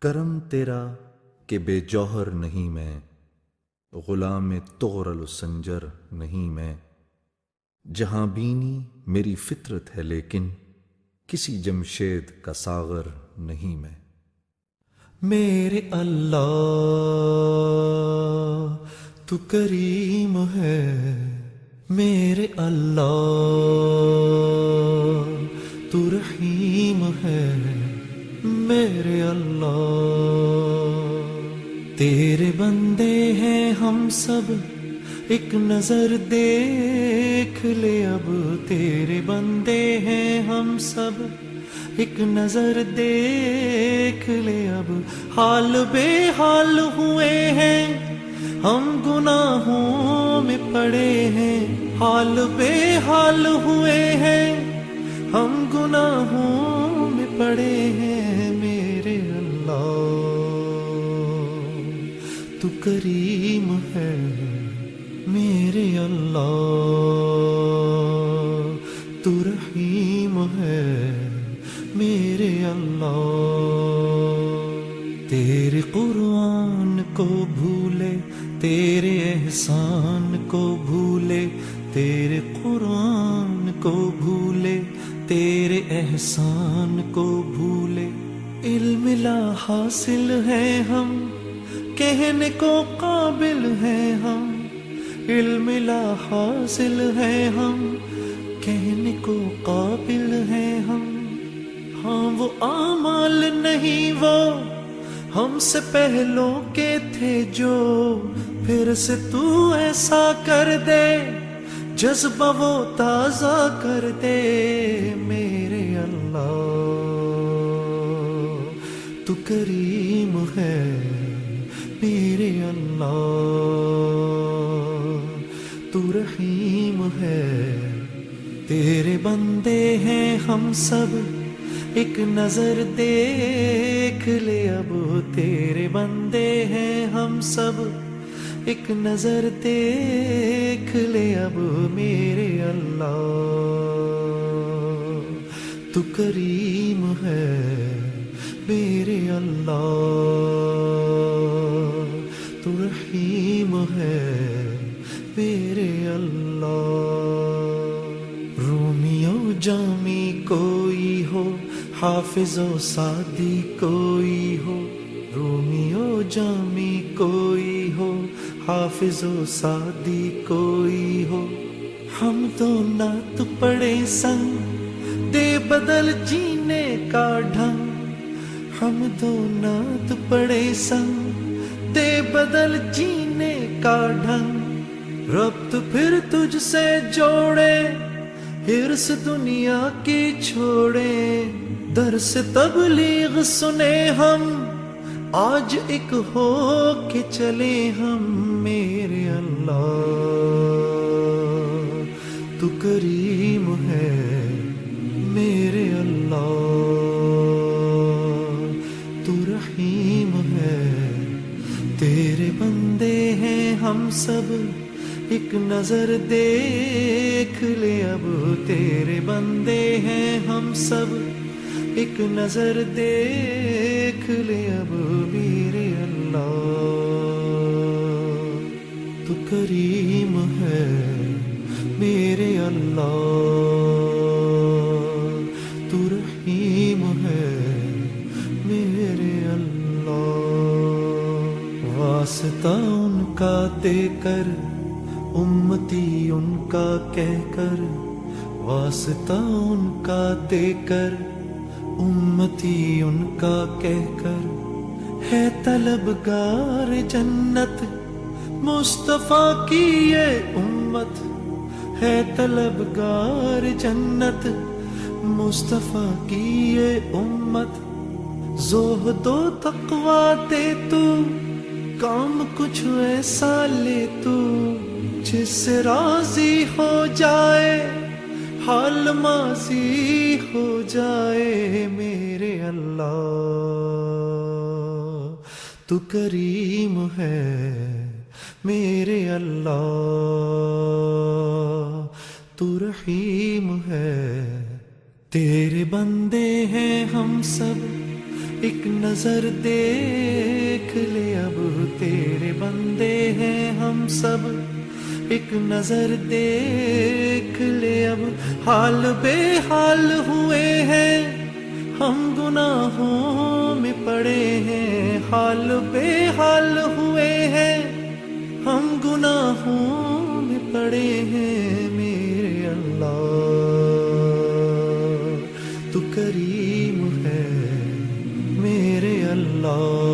کرم تیرا کہ بے جوہر نہیں میں، غلام تغرل سنجر نہیں میں۔ جہاں بینی میری فطرت ہے لیکن کسی جمشید کا ساغر نہیں میں۔ میرے اللہ، تو کریم ہے۔ میرے اللہ، تو رحیم ہے۔ میرے اللہ، تیرے بندے ہیں ہم سب۔ ایک نظر دیکھ لے اب، تیرے بندے ہیں ہم سب۔ ایک نظر دیکھ لے اب، حال بے حال ہوئے ہیں۔ ہم گناہوں میں پڑے ہیں۔ حال بے حال ہوئے ہیں۔ ہم گناہوں میں پڑے ہیں میرے اللہ۔ تو کریم ہے میرے اللہ۔ تو رحیم ہے میرے اللہ۔ تیرے قرآن کو بھولے، تیرے احسان کو بھولے، تیرے قرآن کو بھولے۔ تیرے احسان کو بھولے، علم لا حاصل ہے ہم، کہنے کو قابل ہے ہم، علم لا حاصل ہے ہم، کہنے کو قابل ہے ہم۔ ہاں وہ آمال نہیں، وہ ہم سے پہلوں کے تھے جو، پھر سے تو ایسا کر دے۔ جذبہ وہ تازہ کر دے میرے اللہ۔ تو کریم ہے میرے اللہ۔ تو رحیم ہے تیرے بندے ہیں ہم سب۔ ایک نظر دیکھ لے اب تیرے بندے ہیں ہم سب۔ ایک نظر دیکھ لے اب میرے اللہ۔ تو کریم ہے میرے اللہ۔ تو رحیم ہے میرے اللہ۔ رومیو جامی کوئی ہو، حافظ و سادی کوئی ہو۔ رومیو جامی کوئی ہو حافظ و سادی کوئی ہو۔ ہم تو نعت پڑے سنگ دے بدل جینے کا ڈھنگ۔ ہم دو نعت پڑے سنگ دے بدل جینے کا ڈھنگ۔ ربط پھر تجھ سے جوڑے۔ ہرس دنیا کی چھوڑے۔ در سے تبلیغ سنے ہم۔ آج ایک ہو کے چلے ہم میرے اللہ۔ تو کریم ہے میرے اللہ۔ تو رحیم ہے تیرے بندے ہیں ہم سب۔ ایک نظر دیکھ لے اب تیرے بندے ہیں ہم سب۔ ایک نظر دیکھ لے اب میرے اللہ۔ تو کریم ہے میرے اللہ۔ تو رحیم ہے میرے اللہ۔ واسطہ ان کا دے کر، امتی ان کا کہہ کر۔ واسطہ ان کا دے کر امتی ان کا کہہ کر ہے طلبگار جنت۔ مصطفیٰ کی یہ امت ہے طلبگار جنت۔ مصطفیٰ کی یہ امت زہد و تقوا دے تو، کام کچھ ایسا لے تو، جس سے راضی ہو جائے۔ حال ماضی ہو جائے میرے اللہ۔ تو کریم ہے میرے اللہ۔ تو رحیم ہے تیرے بندے ہیں ہم سب۔ ایک نظر دیکھ لے اب تیرے بندے ہیں ہم سب۔ ایک نظر دیکھ لے اب حال بے حال ہوئے ہیں۔ ہم گناہوں میں پڑے ہیں۔ حال بے حال ہوئے ہیں۔ ہم گناہوں میں پڑے ہیں۔ میرے اللہ، تو کریم ہے میرے اللہ۔